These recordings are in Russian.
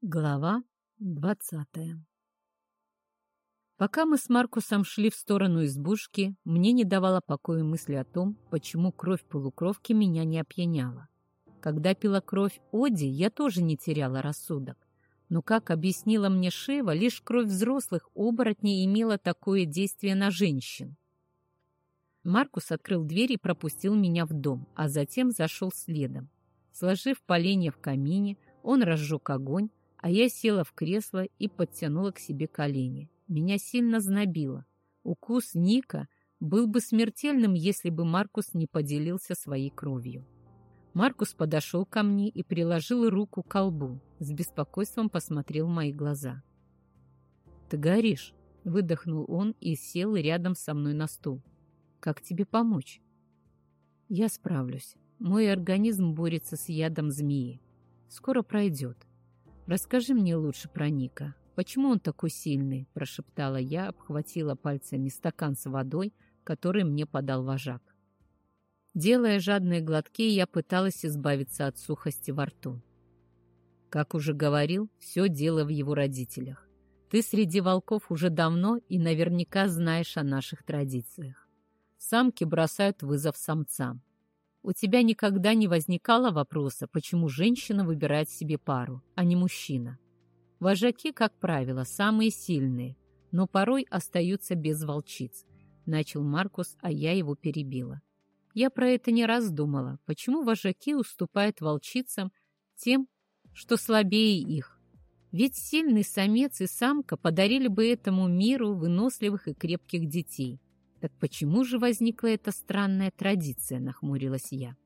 Глава двадцатая Пока мы с Маркусом шли в сторону избушки, мне не давала покоя мысли о том, почему кровь полукровки меня не опьяняла. Когда пила кровь Оди, я тоже не теряла рассудок. Но, как объяснила мне Шева, лишь кровь взрослых оборотней имела такое действие на женщин. Маркус открыл дверь и пропустил меня в дом, а затем зашел следом. Сложив поленья в камине, он разжег огонь, а я села в кресло и подтянула к себе колени. Меня сильно знобило. Укус Ника был бы смертельным, если бы Маркус не поделился своей кровью. Маркус подошел ко мне и приложил руку к колбу. С беспокойством посмотрел в мои глаза. «Ты горишь», — выдохнул он и сел рядом со мной на стул. «Как тебе помочь?» «Я справлюсь. Мой организм борется с ядом змеи. Скоро пройдет. «Расскажи мне лучше про Ника. Почему он такой сильный?» – прошептала я, обхватила пальцами стакан с водой, который мне подал вожак. Делая жадные глотки, я пыталась избавиться от сухости во рту. Как уже говорил, все дело в его родителях. Ты среди волков уже давно и наверняка знаешь о наших традициях. Самки бросают вызов самцам. У тебя никогда не возникало вопроса, почему женщина выбирает себе пару, а не мужчина? Вожаки, как правило, самые сильные, но порой остаются без волчиц. Начал Маркус, а я его перебила. Я про это не раз думала. Почему вожаки уступают волчицам тем, что слабее их? Ведь сильный самец и самка подарили бы этому миру выносливых и крепких детей. «Так почему же возникла эта странная традиция?» — нахмурилась я.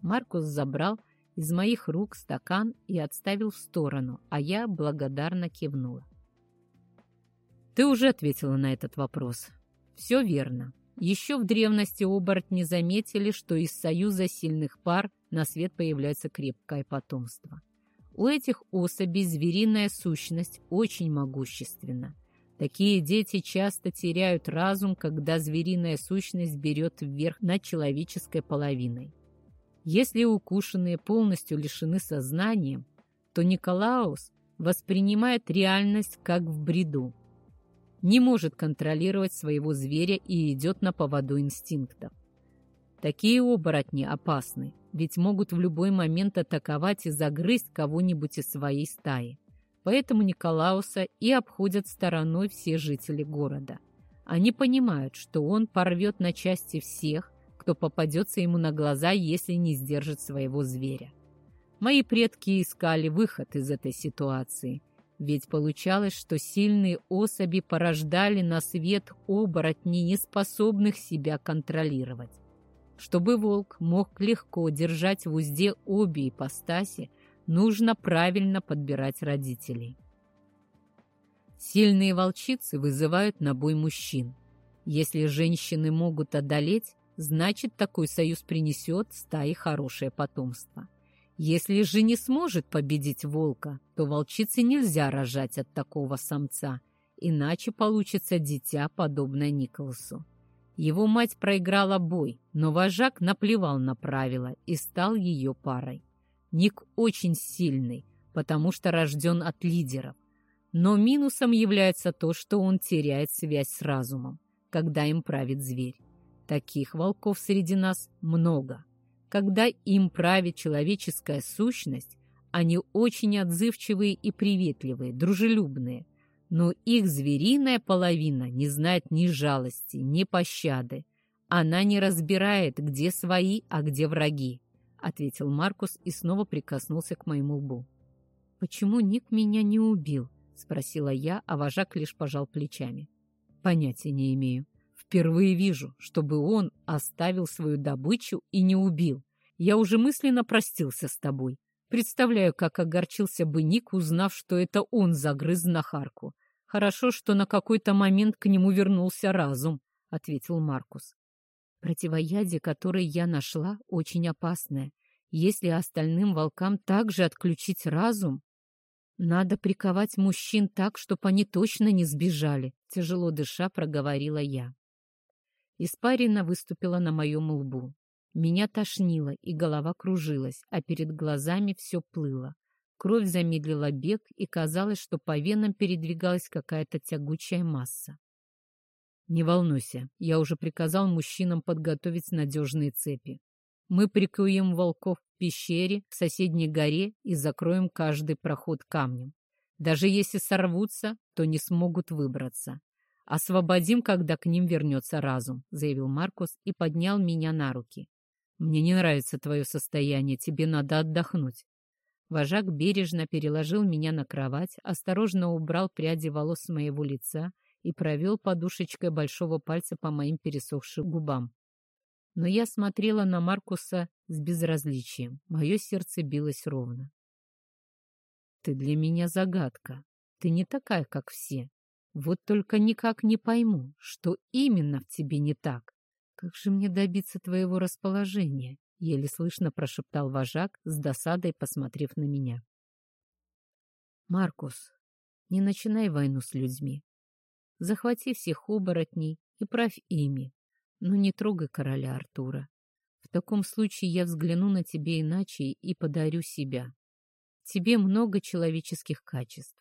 Маркус забрал из моих рук стакан и отставил в сторону, а я благодарно кивнула. «Ты уже ответила на этот вопрос. Все верно. Еще в древности оборотни заметили, что из союза сильных пар на свет появляется крепкое потомство. У этих особей звериная сущность очень могущественна. Такие дети часто теряют разум, когда звериная сущность берет вверх над человеческой половиной. Если укушенные полностью лишены сознания, то Николаус воспринимает реальность как в бреду, не может контролировать своего зверя и идет на поводу инстинктов. Такие оборотни опасны, ведь могут в любой момент атаковать и загрызть кого-нибудь из своей стаи. Поэтому Николауса и обходят стороной все жители города. Они понимают, что он порвет на части всех, кто попадется ему на глаза, если не сдержит своего зверя. Мои предки искали выход из этой ситуации, ведь получалось, что сильные особи порождали на свет оборотней, неспособных себя контролировать. Чтобы волк мог легко держать в узде обе ипостаси, нужно правильно подбирать родителей. Сильные волчицы вызывают на бой мужчин. Если женщины могут одолеть, значит такой союз принесет стае хорошее потомство. Если же не сможет победить волка, то волчице нельзя рожать от такого самца, иначе получится дитя, подобное Николасу. Его мать проиграла бой, но вожак наплевал на правила и стал ее парой. Ник очень сильный, потому что рожден от лидеров. Но минусом является то, что он теряет связь с разумом, когда им правит зверь. Таких волков среди нас много. Когда им правит человеческая сущность, они очень отзывчивые и приветливые, дружелюбные. Но их звериная половина не знает ни жалости, ни пощады. Она не разбирает, где свои, а где враги ответил Маркус и снова прикоснулся к моему лбу. «Почему Ник меня не убил?» — спросила я, а вожак лишь пожал плечами. «Понятия не имею. Впервые вижу, чтобы он оставил свою добычу и не убил. Я уже мысленно простился с тобой. Представляю, как огорчился бы Ник, узнав, что это он загрыз знахарку. Хорошо, что на какой-то момент к нему вернулся разум», — ответил Маркус. Противоядие, которое я нашла, очень опасное. Если остальным волкам также отключить разум, надо приковать мужчин так, чтобы они точно не сбежали, тяжело дыша проговорила я. Испарина выступила на моем лбу. Меня тошнило, и голова кружилась, а перед глазами все плыло. Кровь замедлила бег, и казалось, что по венам передвигалась какая-то тягучая масса. «Не волнуйся, я уже приказал мужчинам подготовить надежные цепи. Мы прикуем волков в пещере, в соседней горе и закроем каждый проход камнем. Даже если сорвутся, то не смогут выбраться. «Освободим, когда к ним вернется разум», — заявил Маркус и поднял меня на руки. «Мне не нравится твое состояние, тебе надо отдохнуть». Вожак бережно переложил меня на кровать, осторожно убрал пряди волос с моего лица и провел подушечкой большого пальца по моим пересохшим губам. Но я смотрела на Маркуса с безразличием. Мое сердце билось ровно. «Ты для меня загадка. Ты не такая, как все. Вот только никак не пойму, что именно в тебе не так. Как же мне добиться твоего расположения?» Еле слышно прошептал вожак, с досадой посмотрев на меня. «Маркус, не начинай войну с людьми. Захвати всех оборотней и правь ими, но не трогай короля Артура. В таком случае я взгляну на тебя иначе и подарю себя. Тебе много человеческих качеств.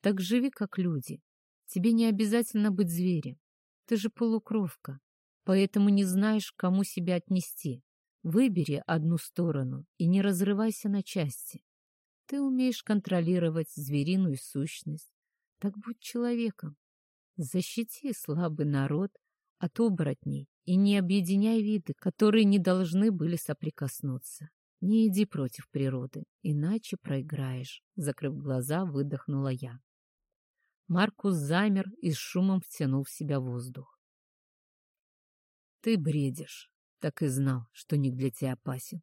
Так живи, как люди. Тебе не обязательно быть зверем. Ты же полукровка, поэтому не знаешь, кому себя отнести. Выбери одну сторону и не разрывайся на части. Ты умеешь контролировать звериную сущность. Так будь человеком. Защити слабый народ от оборотней и не объединяй виды, которые не должны были соприкоснуться. Не иди против природы, иначе проиграешь. Закрыв глаза, выдохнула я. Маркус замер и с шумом втянул в себя воздух. Ты бредишь. Так и знал, что не для тебя опасен.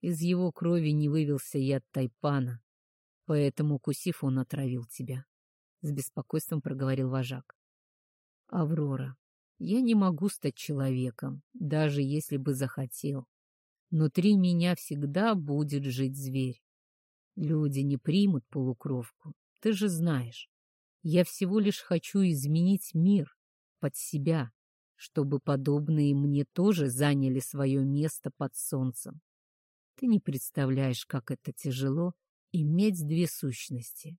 Из его крови не вывелся яд тайпана, поэтому, укусив, он отравил тебя. С беспокойством проговорил вожак. Аврора, я не могу стать человеком, даже если бы захотел. Внутри меня всегда будет жить зверь. Люди не примут полукровку, ты же знаешь. Я всего лишь хочу изменить мир под себя, чтобы подобные мне тоже заняли свое место под солнцем. Ты не представляешь, как это тяжело иметь две сущности.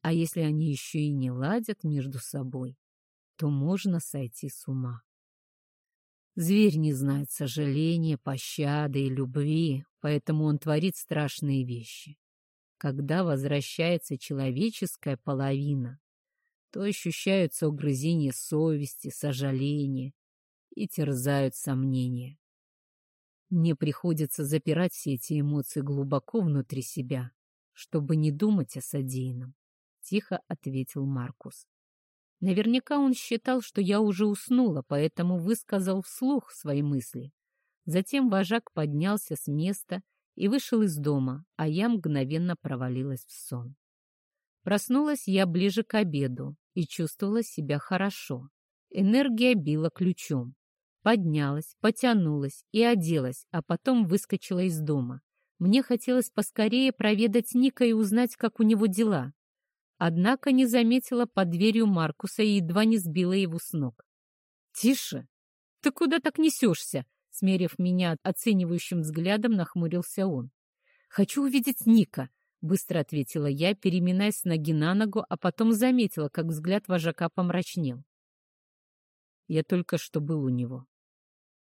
А если они еще и не ладят между собой, то можно сойти с ума. Зверь не знает сожаления, пощады и любви, поэтому он творит страшные вещи. Когда возвращается человеческая половина, то ощущаются угрызения совести, сожаления и терзают сомнения. Мне приходится запирать все эти эмоции глубоко внутри себя, чтобы не думать о содеянном, — тихо ответил Маркус. Наверняка он считал, что я уже уснула, поэтому высказал вслух свои мысли. Затем вожак поднялся с места и вышел из дома, а я мгновенно провалилась в сон. Проснулась я ближе к обеду и чувствовала себя хорошо. Энергия била ключом. Поднялась, потянулась и оделась, а потом выскочила из дома. Мне хотелось поскорее проведать Ника и узнать, как у него дела. Однако не заметила под дверью Маркуса и едва не сбила его с ног. «Тише! Ты куда так несешься?» Смерив меня оценивающим взглядом, нахмурился он. «Хочу увидеть Ника», — быстро ответила я, переминаясь с ноги на ногу, а потом заметила, как взгляд вожака помрачнел. Я только что был у него.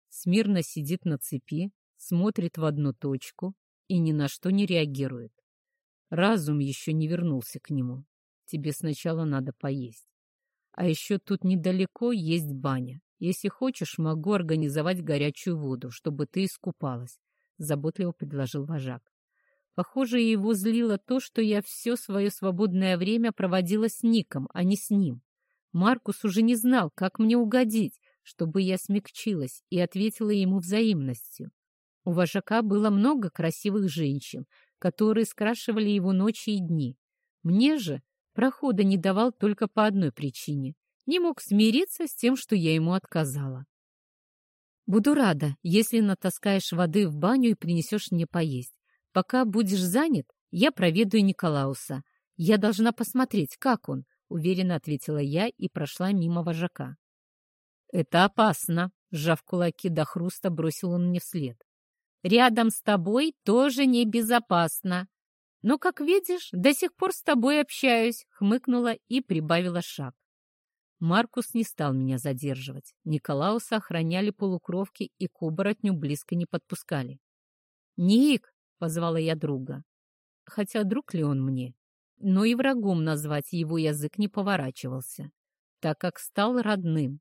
Смирно сидит на цепи, смотрит в одну точку и ни на что не реагирует. Разум еще не вернулся к нему. Тебе сначала надо поесть. А еще тут недалеко есть баня. Если хочешь, могу организовать горячую воду, чтобы ты искупалась, — заботливо предложил вожак. Похоже, его злило то, что я все свое свободное время проводила с Ником, а не с ним. Маркус уже не знал, как мне угодить, чтобы я смягчилась и ответила ему взаимностью. У вожака было много красивых женщин, которые скрашивали его ночи и дни. Мне же прохода не давал только по одной причине. Не мог смириться с тем, что я ему отказала. «Буду рада, если натаскаешь воды в баню и принесешь мне поесть. Пока будешь занят, я проведаю Николауса. Я должна посмотреть, как он», — уверенно ответила я и прошла мимо вожака. «Это опасно», — сжав кулаки до хруста, бросил он мне вслед. «Рядом с тобой тоже небезопасно», Но, как видишь, до сих пор с тобой общаюсь, хмыкнула и прибавила шаг. Маркус не стал меня задерживать. Николауса охраняли полукровки и к оборотню близко не подпускали. «Ник!» — позвала я друга. Хотя друг ли он мне? Но и врагом назвать его язык не поворачивался, так как стал родным.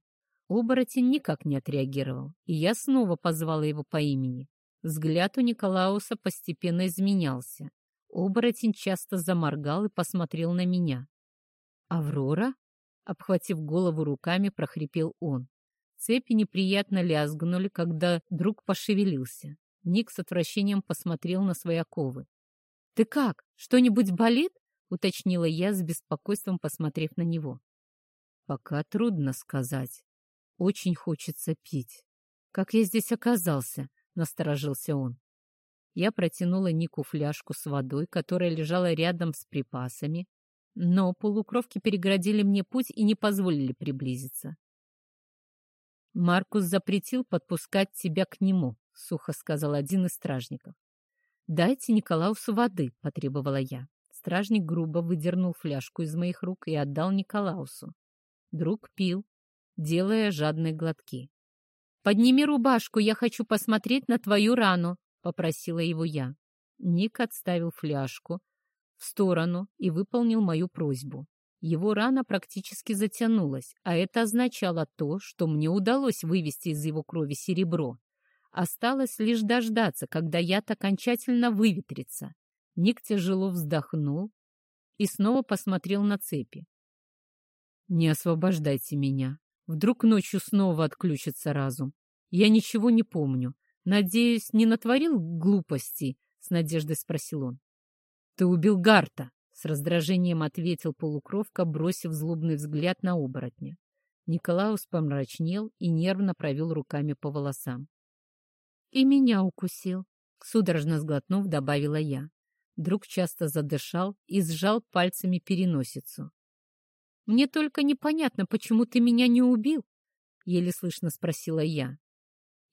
Оборотень никак не отреагировал, и я снова позвала его по имени. Взгляд у Николауса постепенно изменялся. Оборотень часто заморгал и посмотрел на меня. «Аврора?» Обхватив голову руками, прохрипел он. Цепи неприятно лязгнули, когда друг пошевелился. Ник с отвращением посмотрел на свои оковы. «Ты как? Что-нибудь болит?» — уточнила я с беспокойством, посмотрев на него. «Пока трудно сказать. Очень хочется пить. Как я здесь оказался?» — насторожился он. Я протянула Нику фляжку с водой, которая лежала рядом с припасами, но полукровки переградили мне путь и не позволили приблизиться. «Маркус запретил подпускать тебя к нему», — сухо сказал один из стражников. «Дайте Николаусу воды», — потребовала я. Стражник грубо выдернул фляжку из моих рук и отдал Николаусу. Друг пил, делая жадные глотки. «Подними рубашку, я хочу посмотреть на твою рану», — попросила его я. Ник отставил фляжку, в сторону и выполнил мою просьбу. Его рана практически затянулась, а это означало то, что мне удалось вывести из его крови серебро. Осталось лишь дождаться, когда яд окончательно выветрится. Ник тяжело вздохнул и снова посмотрел на цепи. «Не освобождайте меня. Вдруг ночью снова отключится разум. Я ничего не помню. Надеюсь, не натворил глупостей?» — с надеждой спросил он. «Ты убил Гарта!» — с раздражением ответил полукровка, бросив злобный взгляд на оборотня. Николаус помрачнел и нервно провел руками по волосам. «И меня укусил», — судорожно сглотнув, добавила я. Друг часто задышал и сжал пальцами переносицу. «Мне только непонятно, почему ты меня не убил?» — еле слышно спросила я.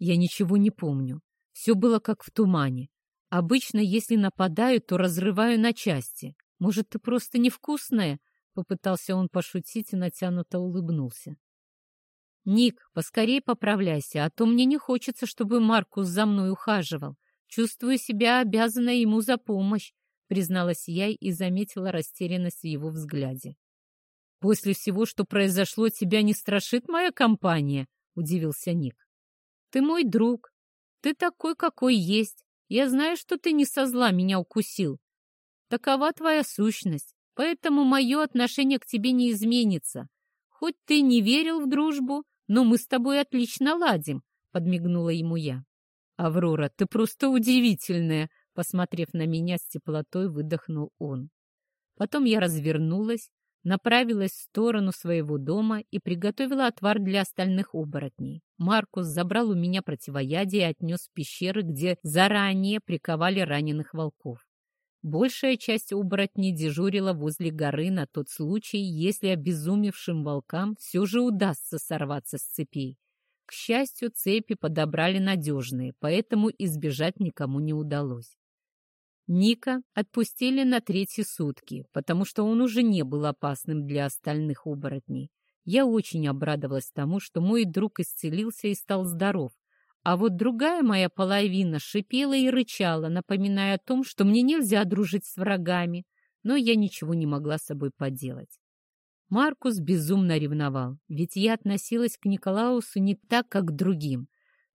«Я ничего не помню. Все было как в тумане. Обычно, если нападаю, то разрываю на части. Может, ты просто невкусная?» Попытался он пошутить и натянуто улыбнулся. «Ник, поскорей поправляйся, а то мне не хочется, чтобы Маркус за мной ухаживал. Чувствую себя обязанной ему за помощь», призналась я и заметила растерянность в его взгляде. «После всего, что произошло, тебя не страшит моя компания?» — удивился Ник. «Ты мой друг. Ты такой, какой есть. Я знаю, что ты не со зла меня укусил. Такова твоя сущность, поэтому мое отношение к тебе не изменится. Хоть ты не верил в дружбу, но мы с тобой отлично ладим», — подмигнула ему я. «Аврора, ты просто удивительная!» Посмотрев на меня с теплотой, выдохнул он. Потом я развернулась, направилась в сторону своего дома и приготовила отвар для остальных оборотней. Маркус забрал у меня противоядие и отнес в пещеры, где заранее приковали раненых волков. Большая часть оборотней дежурила возле горы на тот случай, если обезумевшим волкам все же удастся сорваться с цепей. К счастью, цепи подобрали надежные, поэтому избежать никому не удалось. Ника отпустили на третьи сутки, потому что он уже не был опасным для остальных оборотней. Я очень обрадовалась тому, что мой друг исцелился и стал здоров, а вот другая моя половина шипела и рычала, напоминая о том, что мне нельзя дружить с врагами, но я ничего не могла с собой поделать. Маркус безумно ревновал, ведь я относилась к Николаусу не так, как к другим.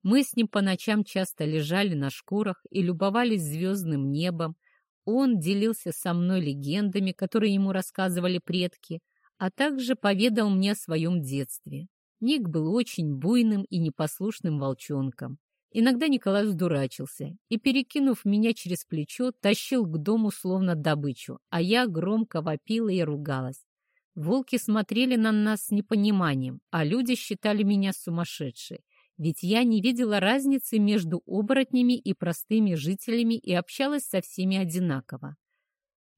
Мы с ним по ночам часто лежали на шкурах и любовались звездным небом. Он делился со мной легендами, которые ему рассказывали предки, а также поведал мне о своем детстве. Ник был очень буйным и непослушным волчонком. Иногда Николай дурачился и, перекинув меня через плечо, тащил к дому словно добычу, а я громко вопила и ругалась. Волки смотрели на нас с непониманием, а люди считали меня сумасшедшей ведь я не видела разницы между оборотнями и простыми жителями и общалась со всеми одинаково.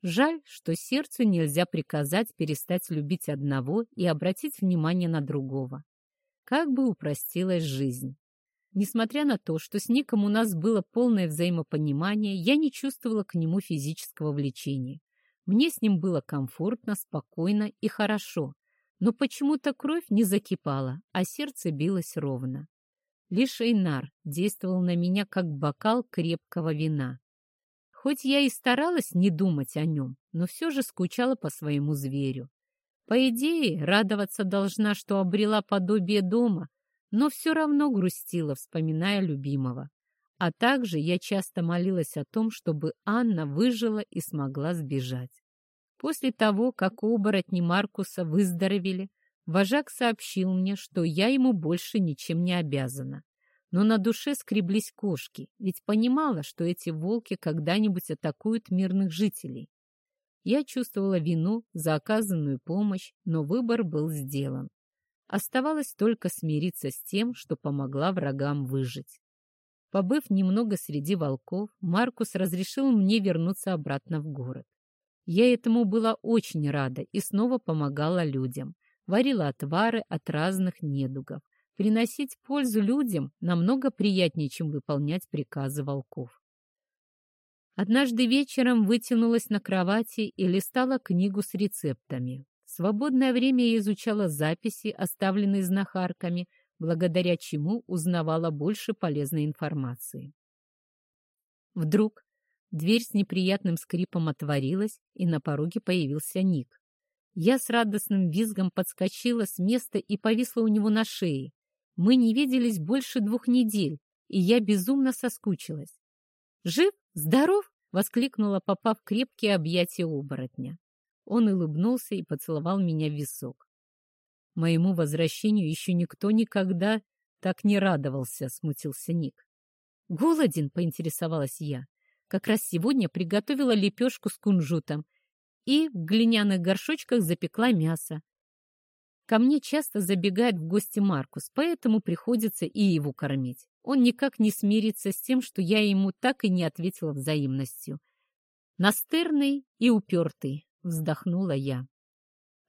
Жаль, что сердцу нельзя приказать перестать любить одного и обратить внимание на другого. Как бы упростилась жизнь. Несмотря на то, что с Ником у нас было полное взаимопонимание, я не чувствовала к нему физического влечения. Мне с ним было комфортно, спокойно и хорошо, но почему-то кровь не закипала, а сердце билось ровно. Лишь Эйнар действовал на меня как бокал крепкого вина. Хоть я и старалась не думать о нем, но все же скучала по своему зверю. По идее, радоваться должна, что обрела подобие дома, но все равно грустила, вспоминая любимого. А также я часто молилась о том, чтобы Анна выжила и смогла сбежать. После того, как оборотни Маркуса выздоровели, вожак сообщил мне, что я ему больше ничем не обязана. Но на душе скреблись кошки, ведь понимала, что эти волки когда-нибудь атакуют мирных жителей. Я чувствовала вину за оказанную помощь, но выбор был сделан. Оставалось только смириться с тем, что помогла врагам выжить. Побыв немного среди волков, Маркус разрешил мне вернуться обратно в город. Я этому была очень рада и снова помогала людям. Варила отвары от разных недугов. Приносить пользу людям намного приятнее, чем выполнять приказы волков. Однажды вечером вытянулась на кровати и листала книгу с рецептами. В свободное время я изучала записи, оставленные знахарками, благодаря чему узнавала больше полезной информации. Вдруг дверь с неприятным скрипом отворилась, и на пороге появился Ник. Я с радостным визгом подскочила с места и повисла у него на шее. Мы не виделись больше двух недель, и я безумно соскучилась. «Жив? Здоров?» — воскликнула, попав в крепкие объятия оборотня. Он улыбнулся и поцеловал меня в висок. Моему возвращению еще никто никогда так не радовался, смутился Ник. «Голоден?» — поинтересовалась я. Как раз сегодня приготовила лепешку с кунжутом и в глиняных горшочках запекла мясо. Ко мне часто забегает в гости Маркус, поэтому приходится и его кормить. Он никак не смирится с тем, что я ему так и не ответила взаимностью. Настырный и упертый, вздохнула я.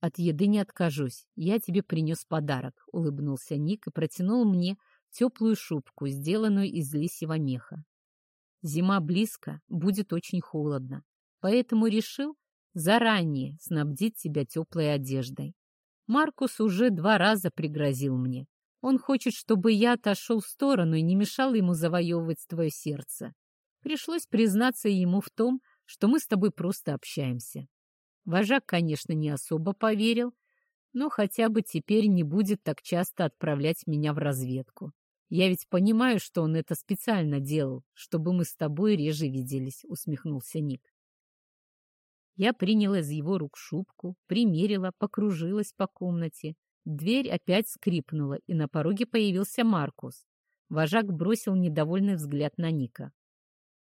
От еды не откажусь. Я тебе принес подарок, улыбнулся Ник и протянул мне теплую шубку, сделанную из лисьего меха. Зима близко, будет очень холодно, поэтому решил заранее снабдить тебя теплой одеждой. Маркус уже два раза пригрозил мне. Он хочет, чтобы я отошел в сторону и не мешал ему завоевывать твое сердце. Пришлось признаться ему в том, что мы с тобой просто общаемся. Вожак, конечно, не особо поверил, но хотя бы теперь не будет так часто отправлять меня в разведку. Я ведь понимаю, что он это специально делал, чтобы мы с тобой реже виделись, усмехнулся Ник. Я приняла из его рук шубку, примерила, покружилась по комнате. Дверь опять скрипнула, и на пороге появился Маркус. Вожак бросил недовольный взгляд на Ника.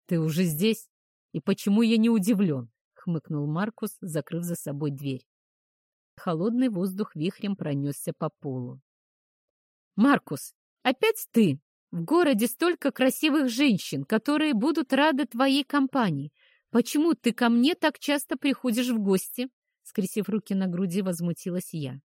«Ты уже здесь? И почему я не удивлен?» — хмыкнул Маркус, закрыв за собой дверь. Холодный воздух вихрем пронесся по полу. «Маркус, опять ты? В городе столько красивых женщин, которые будут рады твоей компании. «Почему ты ко мне так часто приходишь в гости?» Скрестив руки на груди, возмутилась я.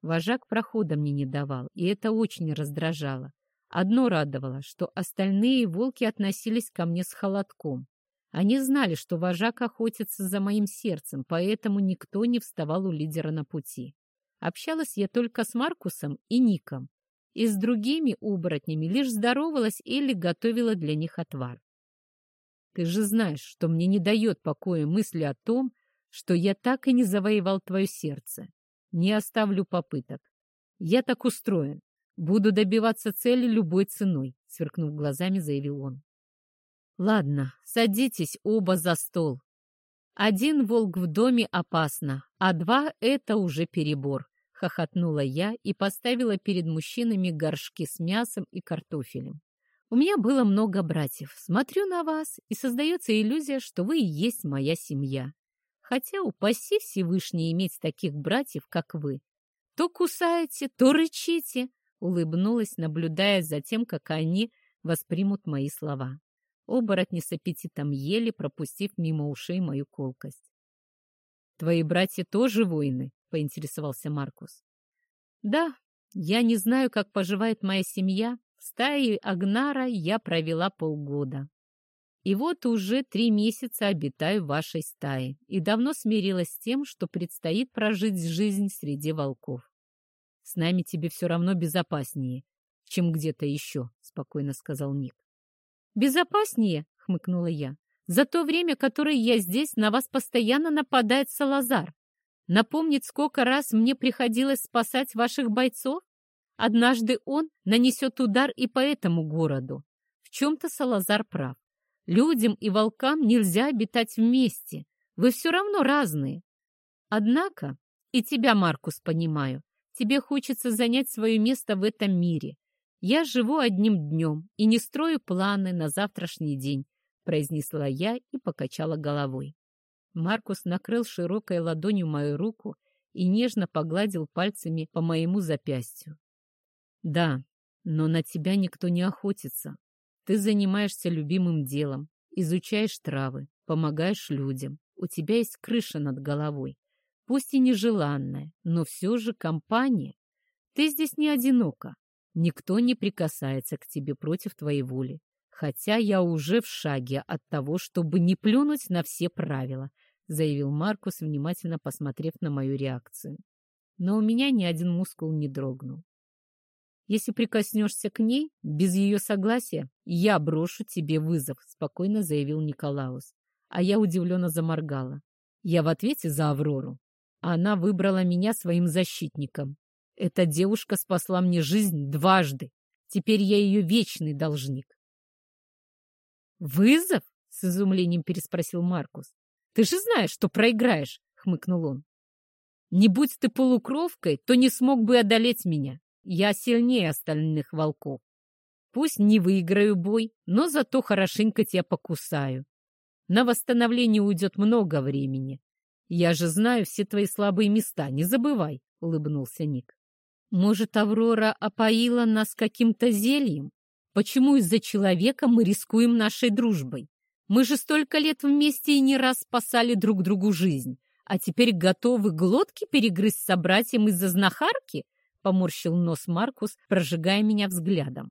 Вожак прохода мне не давал, и это очень раздражало. Одно радовало, что остальные волки относились ко мне с холодком. Они знали, что вожак охотится за моим сердцем, поэтому никто не вставал у лидера на пути. Общалась я только с Маркусом и Ником, и с другими оборотнями лишь здоровалась или готовила для них отвар. Ты же знаешь, что мне не дает покоя мысли о том, что я так и не завоевал твое сердце. Не оставлю попыток. Я так устроен. Буду добиваться цели любой ценой, сверкнув глазами, заявил он. Ладно, садитесь оба за стол. Один волк в доме опасно, а два — это уже перебор. Хохотнула я и поставила перед мужчинами горшки с мясом и картофелем. У меня было много братьев. Смотрю на вас, и создается иллюзия, что вы и есть моя семья. Хотя упаси Всевышний иметь таких братьев, как вы. То кусаете, то рычите, улыбнулась, наблюдая за тем, как они воспримут мои слова. Оборотни с аппетитом ели, пропустив мимо ушей мою колкость. «Твои братья тоже воины?» — поинтересовался Маркус. «Да, я не знаю, как поживает моя семья, В стае Агнара я провела полгода. И вот уже три месяца обитаю в вашей стае и давно смирилась с тем, что предстоит прожить жизнь среди волков. С нами тебе все равно безопаснее, чем где-то еще, — спокойно сказал Ник. Безопаснее, — хмыкнула я. За то время, которое я здесь, на вас постоянно нападает Салазар. Напомнить, сколько раз мне приходилось спасать ваших бойцов? Однажды он нанесет удар и по этому городу. В чем-то Салазар прав. Людям и волкам нельзя обитать вместе. Вы все равно разные. Однако, и тебя, Маркус, понимаю, тебе хочется занять свое место в этом мире. Я живу одним днем и не строю планы на завтрашний день, произнесла я и покачала головой. Маркус накрыл широкой ладонью мою руку и нежно погладил пальцами по моему запястью. Да, но на тебя никто не охотится. Ты занимаешься любимым делом, изучаешь травы, помогаешь людям. У тебя есть крыша над головой. Пусть и нежеланная, но все же компания. Ты здесь не одинока. Никто не прикасается к тебе против твоей воли. Хотя я уже в шаге от того, чтобы не плюнуть на все правила, заявил Маркус, внимательно посмотрев на мою реакцию. Но у меня ни один мускул не дрогнул. Если прикоснешься к ней без ее согласия, я брошу тебе вызов, спокойно заявил Николаус. А я удивленно заморгала. Я в ответе за Аврору. Она выбрала меня своим защитником. Эта девушка спасла мне жизнь дважды. Теперь я ее вечный должник. «Вызов?» — с изумлением переспросил Маркус. «Ты же знаешь, что проиграешь!» — хмыкнул он. «Не будь ты полукровкой, то не смог бы одолеть меня. Я сильнее остальных волков. Пусть не выиграю бой, но зато хорошенько тебя покусаю. На восстановление уйдет много времени. Я же знаю все твои слабые места, не забывай, — улыбнулся Ник. Может, Аврора опоила нас каким-то зельем? Почему из-за человека мы рискуем нашей дружбой? Мы же столько лет вместе и не раз спасали друг другу жизнь, а теперь готовы глотки перегрызть собратьям из-за знахарки? — поморщил нос Маркус, прожигая меня взглядом.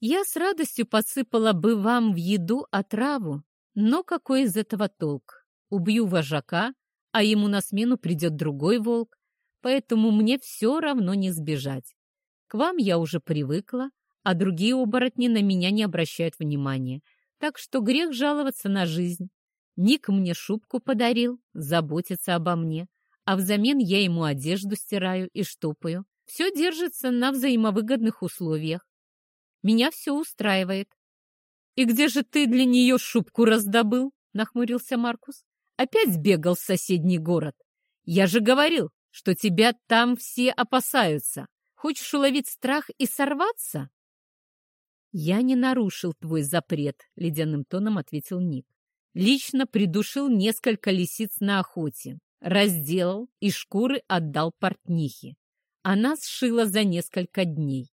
«Я с радостью подсыпала бы вам в еду отраву, но какой из этого толк? Убью вожака, а ему на смену придет другой волк, поэтому мне все равно не сбежать. К вам я уже привыкла, а другие оборотни на меня не обращают внимания, так что грех жаловаться на жизнь. Ник мне шубку подарил, заботится обо мне, а взамен я ему одежду стираю и штопаю. Все держится на взаимовыгодных условиях. Меня все устраивает. «И где же ты для нее шубку раздобыл?» — нахмурился Маркус. «Опять бегал в соседний город. Я же говорил, что тебя там все опасаются. Хочешь уловить страх и сорваться?» «Я не нарушил твой запрет», — ледяным тоном ответил Ник. «Лично придушил несколько лисиц на охоте, разделал и шкуры отдал портнихе. Она сшила за несколько дней.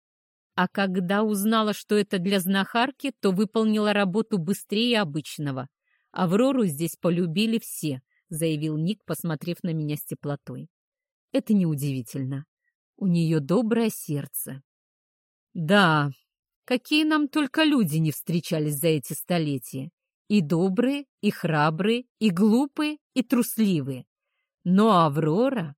А когда узнала, что это для знахарки, то выполнила работу быстрее обычного. Аврору здесь полюбили все, заявил Ник, посмотрев на меня с теплотой. Это неудивительно. У нее доброе сердце. Да, какие нам только люди не встречались за эти столетия. И добрые, и храбрые, и глупые, и трусливые. Но Аврора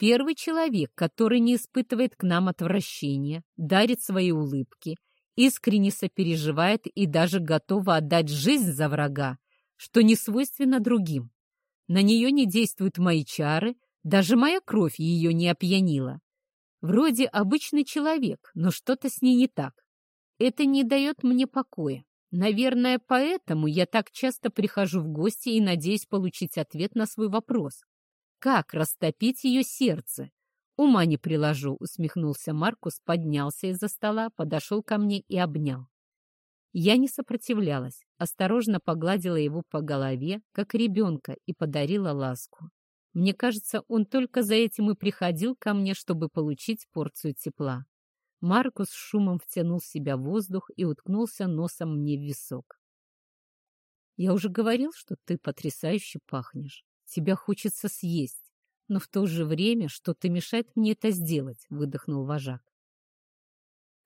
Первый человек, который не испытывает к нам отвращения, дарит свои улыбки, искренне сопереживает и даже готова отдать жизнь за врага, что не свойственно другим. На нее не действуют мои чары, даже моя кровь ее не опьянила. Вроде обычный человек, но что-то с ней не так. Это не дает мне покоя. Наверное, поэтому я так часто прихожу в гости и надеюсь получить ответ на свой вопрос. Как растопить ее сердце? Ума не приложу, усмехнулся Маркус, поднялся из-за стола, подошел ко мне и обнял. Я не сопротивлялась, осторожно погладила его по голове, как ребенка, и подарила ласку. Мне кажется, он только за этим и приходил ко мне, чтобы получить порцию тепла. Маркус шумом втянул в себя воздух и уткнулся носом мне в висок. «Я уже говорил, что ты потрясающе пахнешь. Тебя хочется съесть, но в то же время что-то мешает мне это сделать, выдохнул вожак.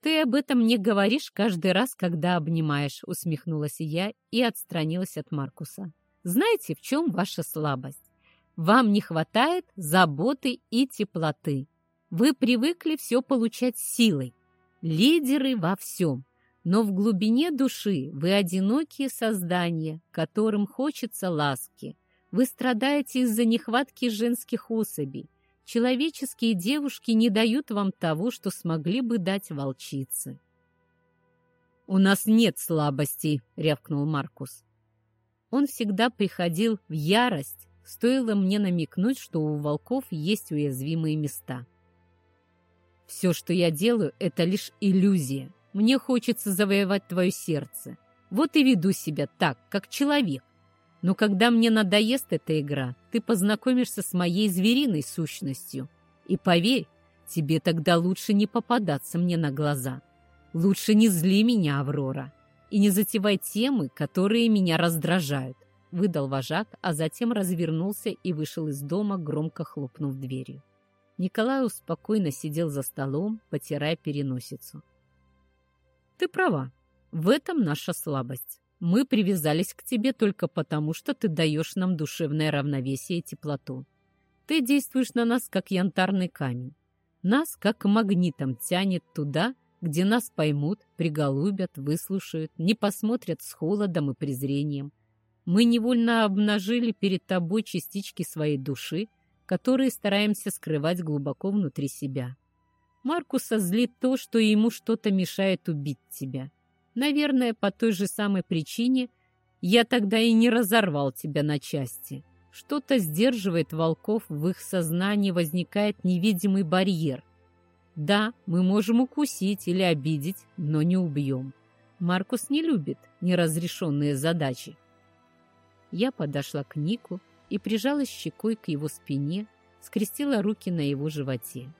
«Ты об этом не говоришь каждый раз, когда обнимаешь», — усмехнулась я и отстранилась от Маркуса. «Знаете, в чем ваша слабость? Вам не хватает заботы и теплоты. Вы привыкли все получать силой. Лидеры во всем. Но в глубине души вы одинокие создания, которым хочется ласки. Вы страдаете из-за нехватки женских особей. Человеческие девушки не дают вам того, что смогли бы дать волчицы. «У нас нет слабостей», — рявкнул Маркус. Он всегда приходил в ярость, стоило мне намекнуть, что у волков есть уязвимые места. «Все, что я делаю, это лишь иллюзия. Мне хочется завоевать твое сердце. Вот и веду себя так, как человек. Но когда мне надоест эта игра, ты познакомишься с моей звериной сущностью. И поверь, тебе тогда лучше не попадаться мне на глаза. Лучше не зли меня, Аврора, и не затевай темы, которые меня раздражают», — выдал вожак, а затем развернулся и вышел из дома, громко хлопнув дверью. Николай спокойно сидел за столом, потирая переносицу. «Ты права. В этом наша слабость. Мы привязались к тебе только потому, что ты даешь нам душевное равновесие и теплоту. Ты действуешь на нас, как янтарный камень. Нас, как магнитом, тянет туда, где нас поймут, приголубят, выслушают, не посмотрят с холодом и презрением. Мы невольно обнажили перед тобой частички своей души, которые стараемся скрывать глубоко внутри себя. Маркуса злит то, что ему что-то мешает убить тебя. Наверное, по той же самой причине я тогда и не разорвал тебя на части. Что-то сдерживает волков, в их сознании возникает невидимый барьер. Да, мы можем укусить или обидеть, но не убьем. Маркус не любит неразрешенные задачи. Я подошла к Нику и прижалась щекой к его спине, скрестила руки на его животе.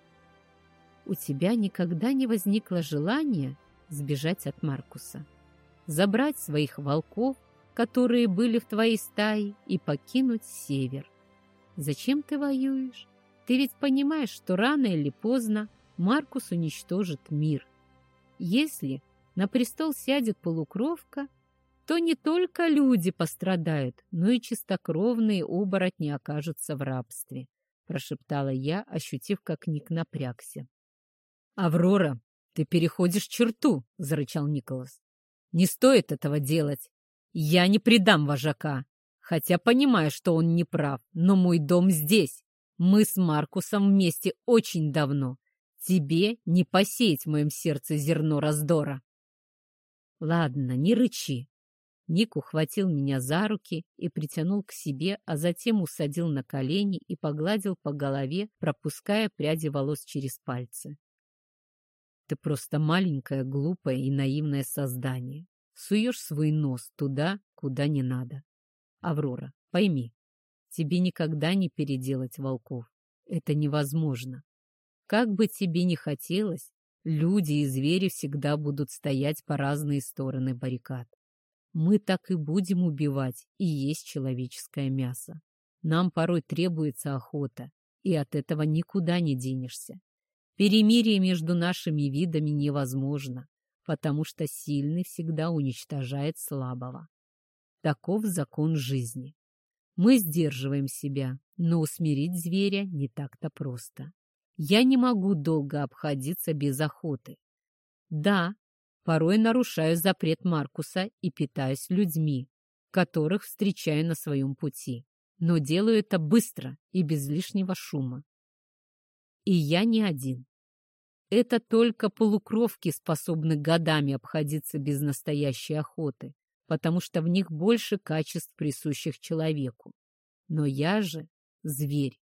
«У тебя никогда не возникло желания сбежать от Маркуса, забрать своих волков, которые были в твоей стае, и покинуть север. Зачем ты воюешь? Ты ведь понимаешь, что рано или поздно Маркус уничтожит мир. Если на престол сядет полукровка, то не только люди пострадают, но и чистокровные оборотни окажутся в рабстве, прошептала я, ощутив, как Ник напрягся. «Аврора, ты переходишь черту!» — зарычал Николас. «Не стоит этого делать. Я не предам вожака, хотя понимаю, что он не прав, но мой дом здесь. Мы с Маркусом вместе очень давно. Тебе не посеять в моем сердце зерно раздора». «Ладно, не рычи». Ник ухватил меня за руки и притянул к себе, а затем усадил на колени и погладил по голове, пропуская пряди волос через пальцы. Ты просто маленькое, глупое и наивное создание. Суешь свой нос туда, куда не надо. Аврора, пойми, тебе никогда не переделать волков. Это невозможно. Как бы тебе ни хотелось, люди и звери всегда будут стоять по разные стороны баррикад. Мы так и будем убивать и есть человеческое мясо. Нам порой требуется охота, и от этого никуда не денешься. Перемирие между нашими видами невозможно, потому что сильный всегда уничтожает слабого. Таков закон жизни. Мы сдерживаем себя, но усмирить зверя не так-то просто. Я не могу долго обходиться без охоты. Да, порой нарушаю запрет Маркуса и питаюсь людьми, которых встречаю на своем пути, но делаю это быстро и без лишнего шума. И я не один. Это только полукровки способны годами обходиться без настоящей охоты, потому что в них больше качеств, присущих человеку. Но я же зверь.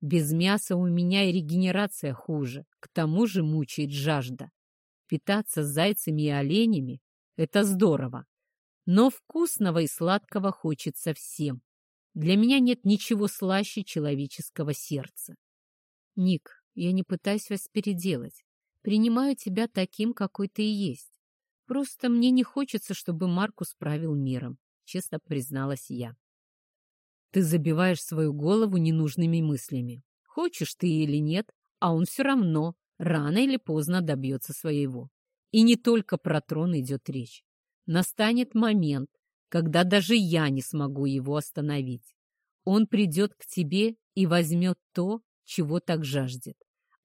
Без мяса у меня и регенерация хуже, к тому же мучает жажда. Питаться зайцами и оленями — это здорово, но вкусного и сладкого хочется всем. Для меня нет ничего слаще человеческого сердца. Ник, я не пытаюсь вас переделать. Принимаю тебя таким, какой ты и есть. Просто мне не хочется, чтобы Маркус правил миром, честно призналась я. Ты забиваешь свою голову ненужными мыслями. Хочешь ты или нет, а он все равно рано или поздно добьется своего. И не только про трон идет речь. Настанет момент, когда даже я не смогу его остановить. Он придет к тебе и возьмет то, чего так жаждет.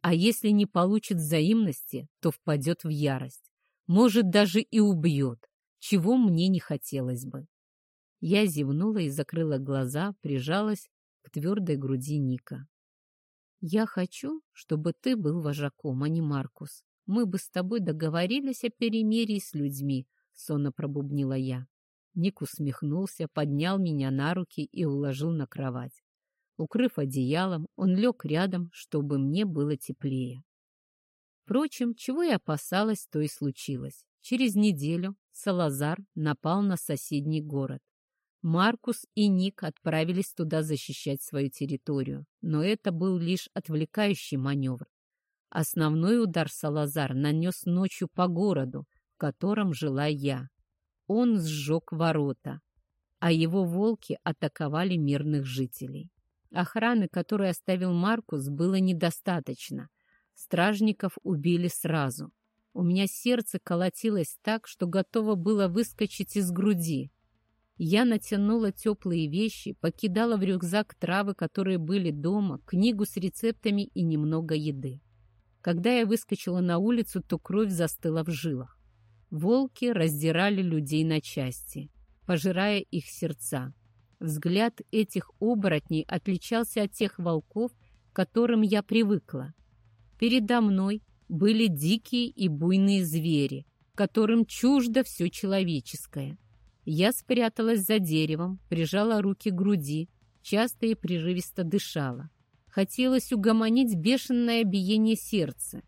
А если не получит взаимности, то впадет в ярость. Может, даже и убьет, чего мне не хотелось бы. Я зевнула и закрыла глаза, прижалась к твердой груди Ника. «Я хочу, чтобы ты был вожаком, а не Маркус. Мы бы с тобой договорились о перемирии с людьми», — сонно пробубнила я. Ник усмехнулся, поднял меня на руки и уложил на кровать. Укрыв одеялом, он лег рядом, чтобы мне было теплее. Впрочем, чего я опасалась, то и случилось. Через неделю Салазар напал на соседний город. Маркус и Ник отправились туда защищать свою территорию, но это был лишь отвлекающий маневр. Основной удар Салазар нанес ночью по городу, в котором жила я. Он сжег ворота, а его волки атаковали мирных жителей. Охраны, которую оставил Маркус, было недостаточно. Стражников убили сразу. У меня сердце колотилось так, что готово было выскочить из груди. Я натянула теплые вещи, покидала в рюкзак травы, которые были дома, книгу с рецептами и немного еды. Когда я выскочила на улицу, то кровь застыла в жилах. Волки раздирали людей на части, пожирая их сердца. Взгляд этих оборотней отличался от тех волков, к которым я привыкла. Передо мной были дикие и буйные звери, которым чуждо все человеческое. Я спряталась за деревом, прижала руки к груди, часто и прерывисто дышала. Хотелось угомонить бешеное биение сердца.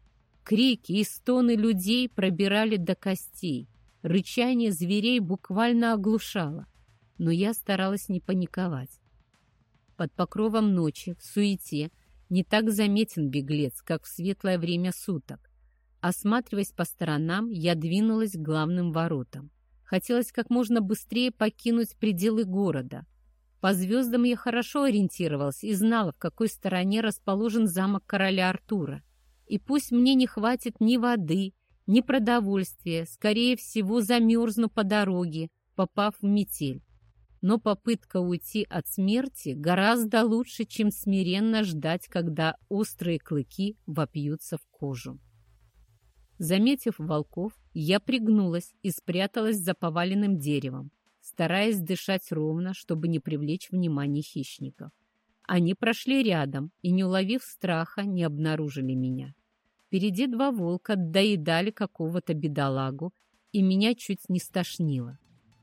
Крики и стоны людей пробирали до костей. Рычание зверей буквально оглушало. Но я старалась не паниковать. Под покровом ночи, в суете, не так заметен беглец, как в светлое время суток. Осматриваясь по сторонам, я двинулась к главным воротам. Хотелось как можно быстрее покинуть пределы города. По звездам я хорошо ориентировался и знала, в какой стороне расположен замок короля Артура. И пусть мне не хватит ни воды, ни продовольствия, скорее всего, замерзну по дороге, попав в метель. Но попытка уйти от смерти гораздо лучше, чем смиренно ждать, когда острые клыки вопьются в кожу. Заметив волков, я пригнулась и спряталась за поваленным деревом, стараясь дышать ровно, чтобы не привлечь внимание хищников. Они прошли рядом и, не уловив страха, не обнаружили меня. Впереди два волка доедали какого-то бедолагу, и меня чуть не стошнило.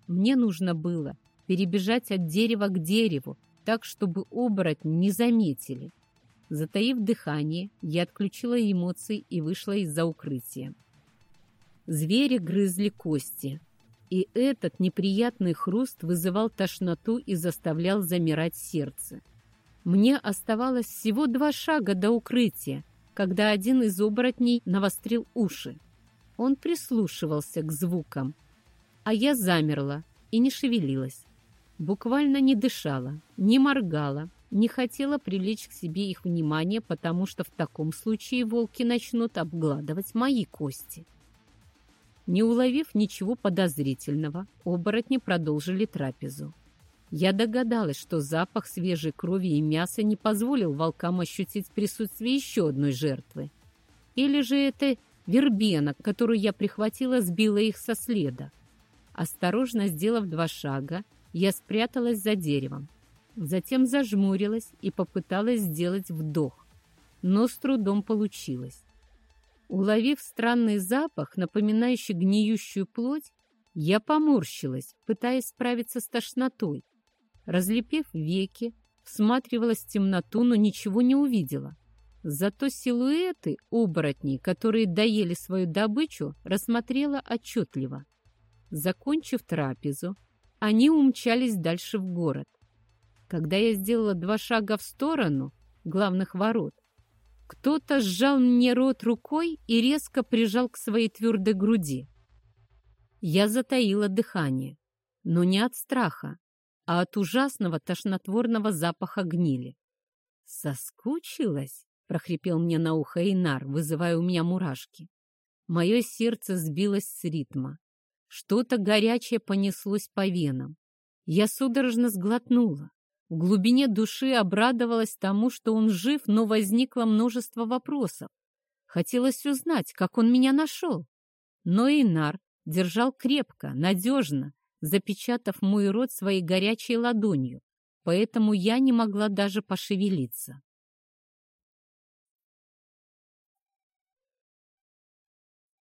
Мне нужно было перебежать от дерева к дереву, так, чтобы оборотни не заметили. Затаив дыхание, я отключила эмоции и вышла из-за укрытия. Звери грызли кости, и этот неприятный хруст вызывал тошноту и заставлял замирать сердце. Мне оставалось всего два шага до укрытия, когда один из оборотней навострил уши. Он прислушивался к звукам, а я замерла и не шевелилась. Буквально не дышала, не моргала, не хотела привлечь к себе их внимание, потому что в таком случае волки начнут обгладывать мои кости. Не уловив ничего подозрительного, оборотни продолжили трапезу. Я догадалась, что запах свежей крови и мяса не позволил волкам ощутить присутствие еще одной жертвы. Или же это вербена, которую я прихватила, сбила их со следа. Осторожно сделав два шага, я спряталась за деревом. Затем зажмурилась и попыталась сделать вдох, но с трудом получилось. Уловив странный запах, напоминающий гниющую плоть, я поморщилась, пытаясь справиться с тошнотой. Разлепив веки, всматривалась в темноту, но ничего не увидела. Зато силуэты оборотней, которые доели свою добычу, рассмотрела отчетливо. Закончив трапезу, они умчались дальше в город. Когда я сделала два шага в сторону главных ворот, кто-то сжал мне рот рукой и резко прижал к своей твердой груди. Я затаила дыхание, но не от страха, а от ужасного тошнотворного запаха гнили. «Соскучилась?» — прохрипел мне на ухо Эйнар, вызывая у меня мурашки. Мое сердце сбилось с ритма. Что-то горячее понеслось по венам. Я судорожно сглотнула. В глубине души обрадовалась тому, что он жив, но возникло множество вопросов. Хотелось узнать, как он меня нашел. Но Инар держал крепко, надежно, запечатав мой рот своей горячей ладонью, поэтому я не могла даже пошевелиться.